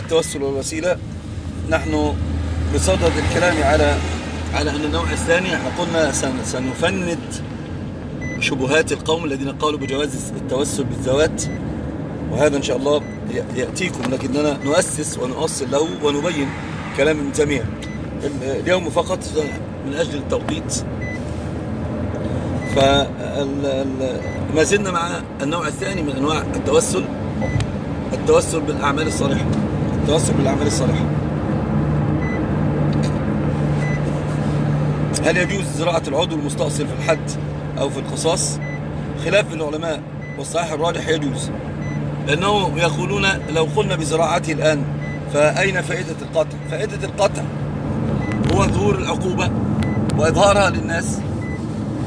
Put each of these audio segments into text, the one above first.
التوسل والوسيلة. نحن بصدد الكلام على على أن النوع الثاني إحنا قلنا سنفند شبهات القوم الذين قالوا بجواز التوسل بالذوات وهذا إن شاء الله يأتيكم لكننا نؤسس ونؤصل له ونبين كلام تيمية اليوم فقط من أجل التوقيت. فما زلنا مع النوع الثاني من أنواع التوسل التوسل بالأعمال الصالحة. التوسل بالأعمال الصالحة هل يجوز زراعة العضو المستأصل في الحد أو في القصاص؟ خلاف العلماء والصحيح الراجح يجوز لأنه يقولون لو قلنا بزراعته الآن فأين فائدة القطع؟ فائدة القطع هو ظهور العقوبة وإظهارها للناس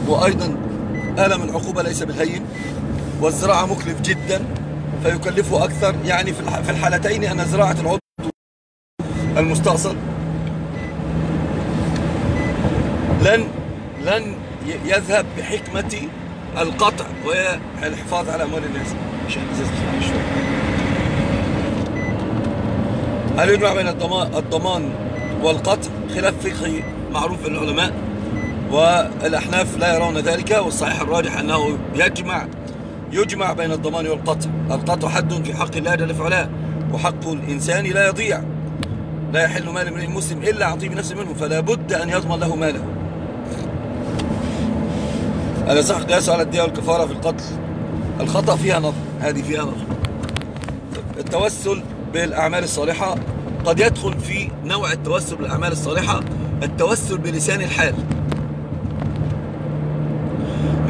وأيضا ألم العقوبة ليس بالهين والزراعة مكلف جدا. فيكلفه أكثر. يعني في الحالتين أن زراعة العضو المستأصل لن لن يذهب بحكمة القطع وهي الحفاظ على أموال الناس. عشان هل يجمع بين الضمان والقطع؟ خلاف فقهي معروف للعلماء والأحناف لا يرون ذلك والصحيح الراجح أنه يجمع يجمع بين الضمان والقطع القطع حد في حق الله جل وعلا وحق الإنسان لا يضيع. لا يحل مال امرئ مسلم إلا عن طيب نفسه منه فلا بد أن يضمن له ماله. هذا صح قياس على الدية والكفارة في القتل. الخطأ فيها نظر هذه فيها نظر. التوسل بالأعمال الصالحة قد يدخل في نوع التوسل بالأعمال الصالحة التوسل بلسان الحال.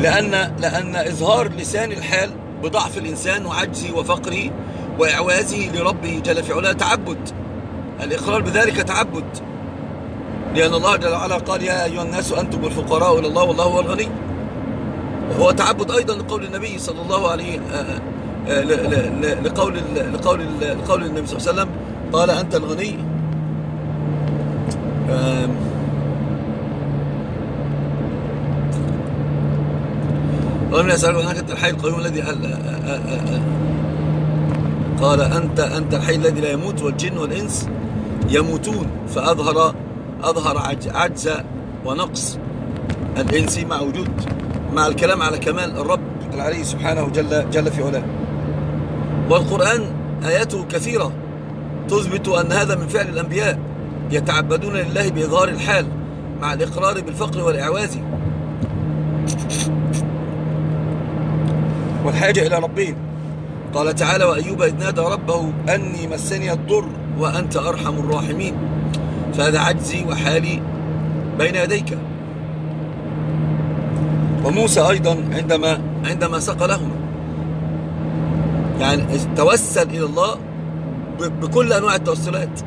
لأن, لأن إظهار لسان الحال بضعف الإنسان وعجزه وفقره وإعوازه لربه جل في علاه تعبد. الإقرار بذلك تعبد. لأن الله جل وعلا قال يا أيها الناس أنتم الفقراء إلى الله والله هو الغني. وهو تعبد أيضا لقول النبي صلى الله عليه آه، آه، لقول لقول لقول النبي صلى الله عليه وسلم قال أنت الغني. اللهم يسألك أنك أنت الحي القيوم الذي قال أنت أنت الحي الذي لا يموت والجن والإنس يموتون فأظهر أظهر عجز ونقص الإنس مع وجود مع الكلام على كمال الرب العلي سبحانه جل, جل في علاه. والقرآن آياته كثيرة تثبت أن هذا من فعل الأنبياء يتعبدون لله بإظهار الحال مع الإقرار بالفقر والإعواز. والحاجة إلى ربهم قال تعالى وأيوب إذ نادى ربه أني مسني الضر وأنت أرحم الراحمين. فهذا عجزي وحالي بين يديك. وموسى أيضا عندما عندما سقى لهما. يعني توسل إلى الله بكل أنواع التوسلات.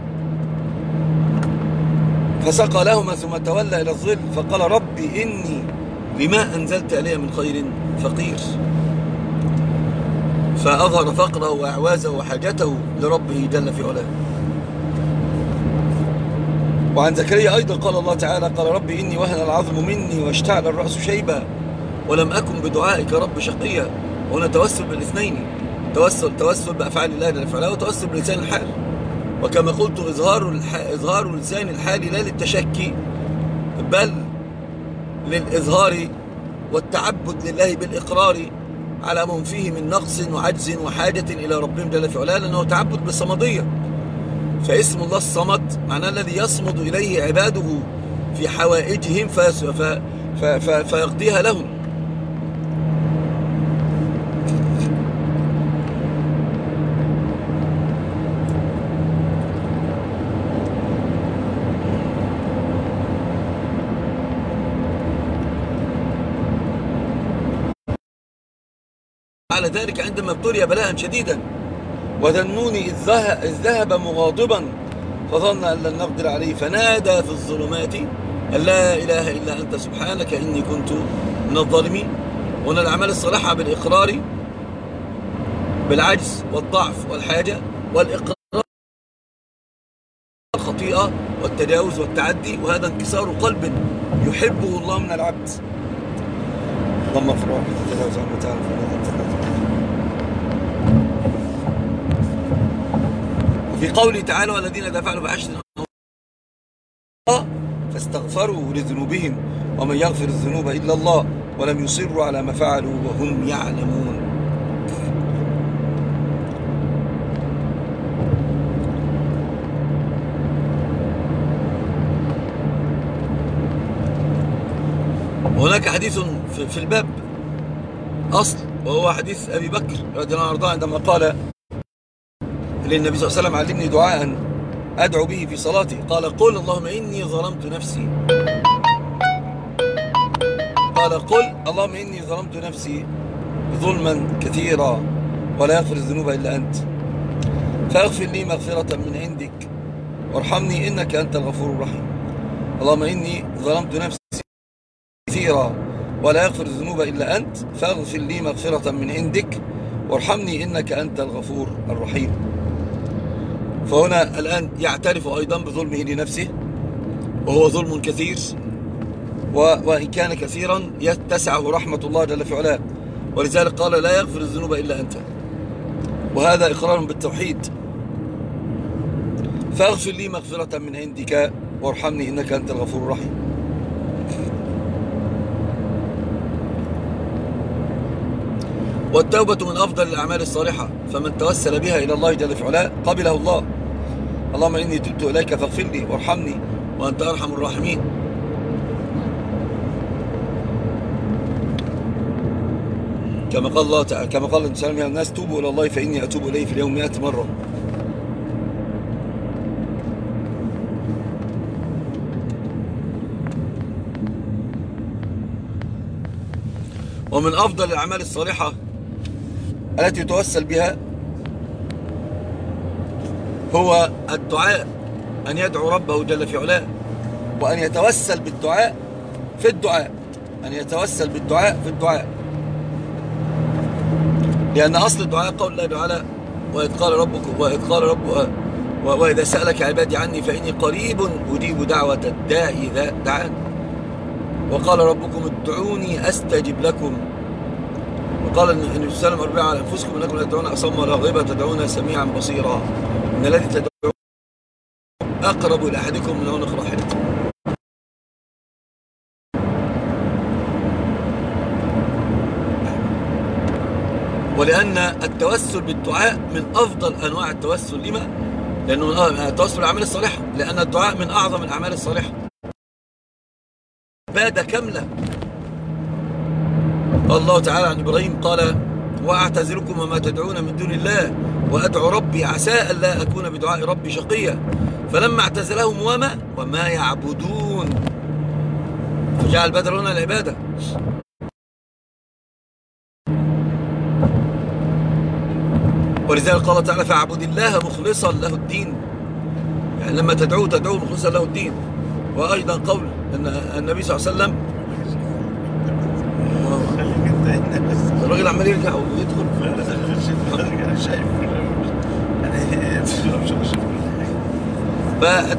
فسقى لهما ثم تولى إلى الظل فقال ربي إني لما أنزلت إلي من خير فقير. فأظهر فقره وأعوازه وحاجته لربه جل في علاه وعن زكريا أيضا قال الله تعالى قال ربي إني وهن العظم مني واشتعل الرأس شيبا ولم أكن بدعائك رب شقيا وهنا توسل بالاثنين توسل توسل بأفعال الله جل في وتوسل بلسان الحال وكما قلت إظهار. إظهار لسان الحال لا للتشكي بل للإظهار والتعبد لله بالإقرار على من فيه من نقص وعجز وحاجة إلى ربهم جل في علاه لأنه تعبد بالصمدية. فاسم الله الصمد معناه الذي يصمد إليه عباده في حوائجهم فيقضيها لهم. ذلك عندما ابتلي بلاء شديدا. وذنوني إذ ذهب مغاضبا فظن أن لن نقدر عليه فنادى في الظلمات أن لا إله إلا أنت سبحانك إني كنت من الظالمين. وأن الأعمال الصالحة بالإقرار بالعجز والضعف والحاجة والإقرار الخطيئة والتجاوز والتعدي وهذا انكسار قلب يحبه الله من العبد. اللهم اغفر تجاوز عنه تعالى في قوله تعالى والذين إذا فعلوا فحشة فاستغفروا لذنوبهم ومن يغفر الذنوب إلا الله ولم يصروا على ما فعلوا وهم يعلمون. وهناك حديث في الباب. أصل وهو حديث أبي بكر رضي الله عنه عندما قال للنبي صلى الله عليه وسلم علمني دعاء أدعو به في صلاتي. قال قل اللهم إني ظلمت نفسي. قال قل اللهم إني ظلمت نفسي ظلما كثيرا ولا يغفر الذنوب إلا أنت. فاغفر لي مغفرة من عندك وارحمني إنك أنت الغفور الرحيم. اللهم إني ظلمت نفسي كثيرا ولا يغفر الذنوب إلا أنت. فاغفر لي مغفرة من عندك وارحمني إنك أنت الغفور الرحيم. فهنا الآن يعترف أيضا بظلمه لنفسه وهو ظلم كثير وإن كان كثيرا يتسعه رحمة الله جل في علاه. ولذلك قال لا يغفر الذنوب إلا أنت. وهذا إقرار بالتوحيد. فاغفر لي مغفرة من عندك وارحمني إنك أنت الغفور الرحيم. والتوبة من أفضل الأعمال الصالحة فمن توسل بها إلى الله جل في علاه قبله الله. اللهم إني تبت إليك فاغفر لي وارحمني وأنت أرحم الراحمين. كما قال الله تعالى كما قال النبي يا الناس توبوا إلى الله فإني أتوب إليه في اليوم 100 مرة. ومن أفضل الأعمال الصالحة التي يتوسل بها هو الدعاء أن يدعو ربه جل في علاه وأن يتوسل بالدعاء في الدعاء أن يتوسل بالدعاء في الدعاء. لأن أصل الدعاء قول الله تعالى وإذ قال ربك وإذ قال رب وإذا سألك عبادي عني فإني قريب أجيب دعوة الداعي إذا دعان. وقال ربكم ادعوني أستجب لكم. وقال النبي صلى الله عليه وسلم اربعوا على أنفسكم إنكم لا تدعون أصم ولا غيبة تدعون سميعا بصيرا. إن الذي تدعون أقرب إلى أحدكم من عنق راحلته ولأن التوسل بالدعاء من أفضل أنواع التوسل لما؟ لأنه التوسل بالأعمال الصالحة لأن الدعاء من أعظم الأعمال الصالحة. عبادة كاملة الله تعالى عن إبراهيم قال وأعتذركم وما تدعون من دون الله وأدعو ربي عسى ألا أكون بدعاء ربي شقيا. فلما اعتزلهم وما؟ وما يعبدون. فجعل بدل هنا العبادة ولذلك قال تعالى فاعبد الله مخلصا له الدين. يعني لما تدعوه تدعوه مخلصا له الدين. وأيضا قول أن النبي صلى الله عليه وسلم الراجل عمال يرجع ويدخل أنا شايف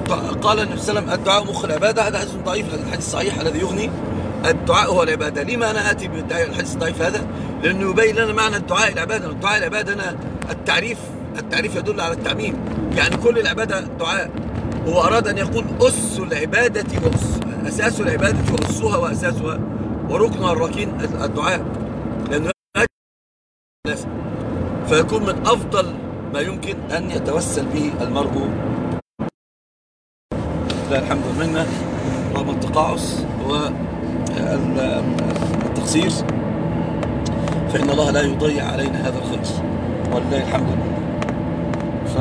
فقال النبي صلى الله عليه وسلم الدعاء مخ العبادة. هذا حديث ضعيف هذا الحديث الصحيح الذي يغني. الدعاء هو العبادة. لما أنا آتي بالحديث الضعيف هذا؟ لأنه يبين لنا معنى الدعاء العبادة. الدعاء العبادة أنا التعريف التعريف يدل على التعميم. يعني كل العبادة دعاء. هو أراد أن يقول أس العبادة وأس أساس العبادة وأسها وأساسها وركنها الركين الدعاء لأنه فيكون من أفضل ما يمكن أن يتوسل به المرء. لا الحمد لله رغم التقاعس والتقصير فإن الله لا يضيع علينا هذا الخير ولله الحمد. ف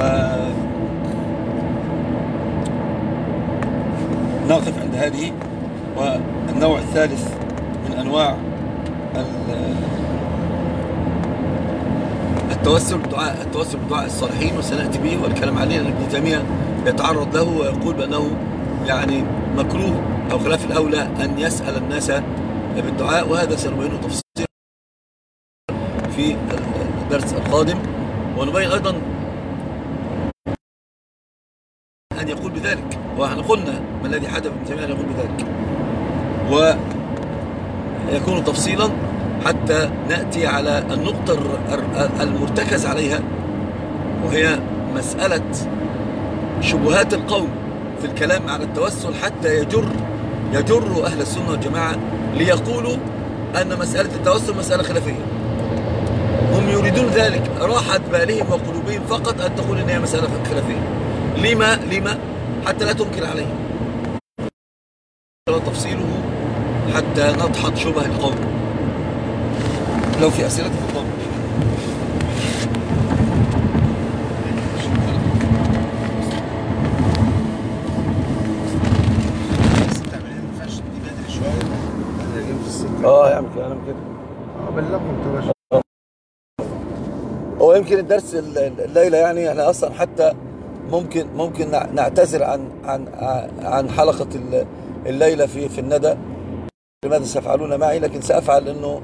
نقف عند هذه. والنوع الثالث من أنواع التوسل بالدعاء التوسل بدعاء الصالحين وسنأتي به والكلام عليه ان ابن تيمية يتعرض له ويقول بأنه يعني مكروه أو خلاف الأولى أن يسأل الناس بالدعاء وهذا سنبينه تفصيلا في الدرس القادم. ونبين أيضا أن يقول بذلك ونحن قلنا ما الذي حدث ابن تيمية ان يقول بذلك. ويكون تفصيلا حتى نأتي على النقطة المرتكز عليها وهي مسألة شبهات القوم في الكلام على التوسل حتى يجر يجر أهل السنة والجماعة ليقولوا أن مسألة التوسل مسألة خلافية. هم يريدون ذلك. راحة بالهم وقلوبهم فقط أن تقول إن هي مسألة خلافية. لما؟ لما؟ حتى لا تنكر عليه تفصيله حتى نضحط شبه القوم. راجعين في السكه آه يعمل كلام كده آه بلغهم انت باشا هو يمكن الدرس ال- ال- الليلة يعني إحنا أصلا حتى ممكن ممكن نع- نعتذر عن عن عن حلقة ال- الليلة في في الندى. لماذا سيفعلون معي؟ لكن سأفعل لأنه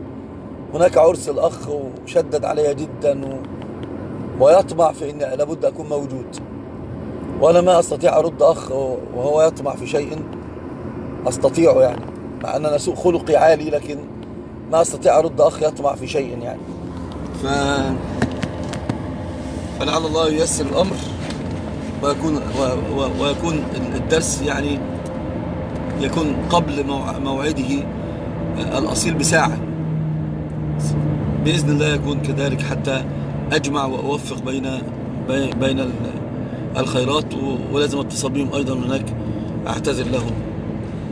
هناك عرس الأخ وشدد علي جدا و ويطمع في إن لابد أكون موجود. وأنا ما أستطيع أرد أخ وهو يطمع في شيء أستطيعه يعني مع أن أنا سوء خلقي عالي لكن ما أستطيع أرد أخ يطمع في شيء يعني. ف فلعل الله ييسر الأمر ويكون و- ويكون الدرس يعني يكون قبل موع- موعده الأصيل بساعة. بإذن الله يكون كذلك حتى أجمع وأوفق بين بي- بين ال- الخيرات ولازم اتصل بهم أيضا هناك. أعتذر لهم.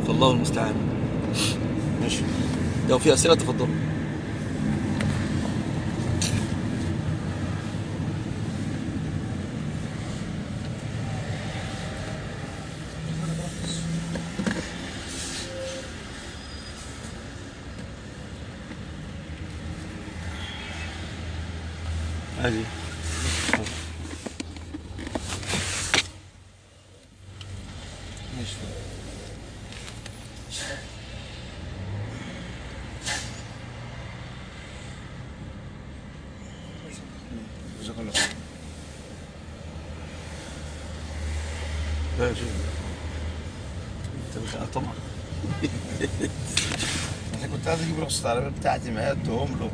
فالله المستعان. ماشي. لو في أسئلة تفضلوا عادي ماشي جزاك الله خير لا شيء انت مش طبعا أنا كنت عايز أجيب رخصة العربية بتاعتي معايا اديهم له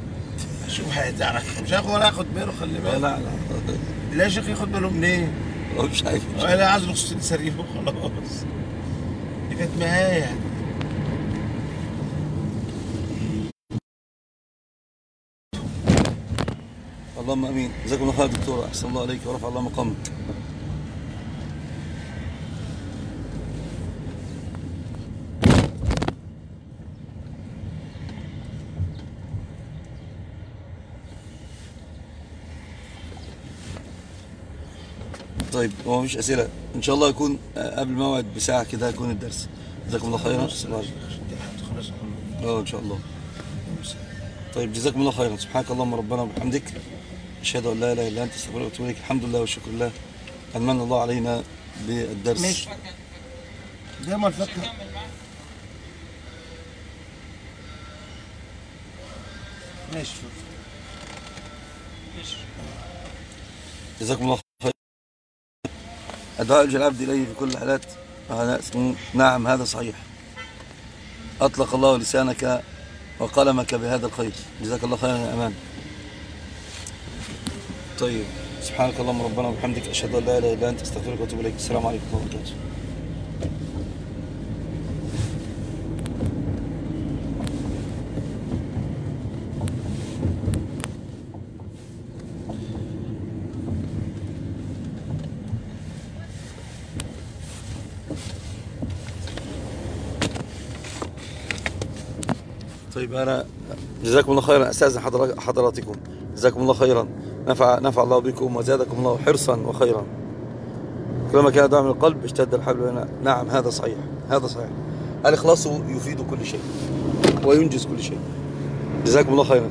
أشوف هيتعرف مش هاخد ولا هاخد باله خلي لا بالك. لا لا. يا شيخ ياخد باله منين؟ هو مش عارف. أنا عايز رخصتين سريع وخلاص. دي كانت معايا اللهم آمين. جزاكم الله خير يا دكتور. أحسن الله عليك ورفع الله مقامك. طيب هو مفيش أسئلة. إن شاء الله يكون آه، قبل الموعد بساعة كده يكون الدرس. جزاكم الله خيرا. آه إن شاء الله. طيب جزاكم الله خيرا. سبحانك اللهم ربنا وبحمدك. أشهد أن لا إله إلا أنت أستغفرك وأتوب إليك. الحمد لله والشكر لله. ان من الله علينا بالدرس. ماشي. دايما الفكرة ماشي. جزاكم الله يرجى العبد إليه في كل الحالات نعم هذا صحيح. أطلق الله لسانك وقلمك بهذا الخير. جزاك الله خيرا يا أمان. طيب سبحانك اللهم ربنا وبحمدك أشهد أن لا إله إلا أنت أستغفرك وأتوب إليك. السلام عليكم ورحمة الله وبركاته. طيب أنا جزاكم الله خيرا. أستأذن حضر- حضراتكم. جزاكم الله خيرا. نفع نفع الله بكم وزادكم الله حرصا وخيرا. كلما كان دعم القلب اشتد الحبل بيننا. نعم هذا صحيح. هذا صحيح. الإخلاص يفيد كل شيء وينجز كل شيء. جزاكم الله خيرا.